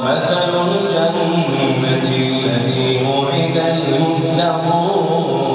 مثل الجنة التي وعد المتقون.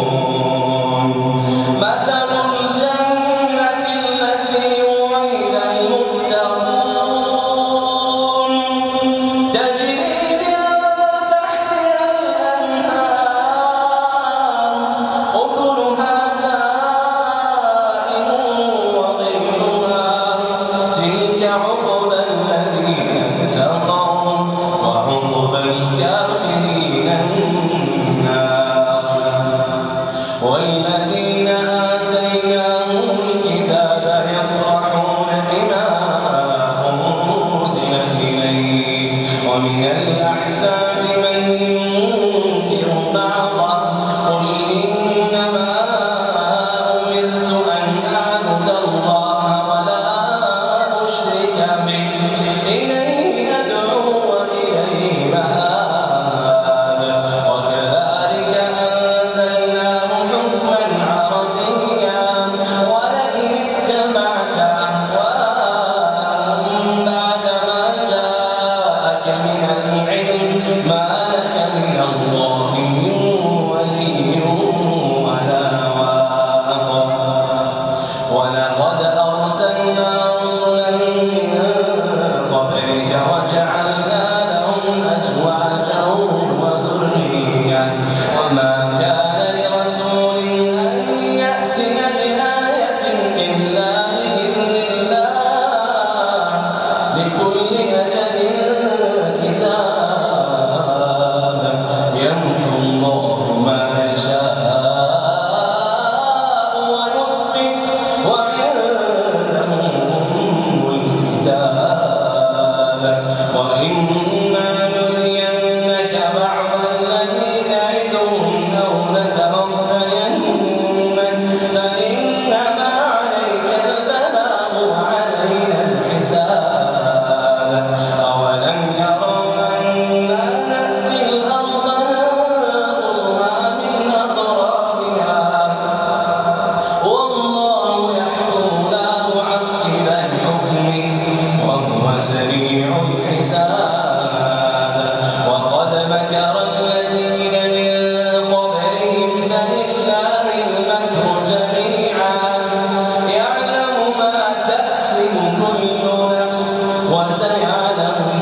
following them موعد ما لك من الله. وإن وسمع لهم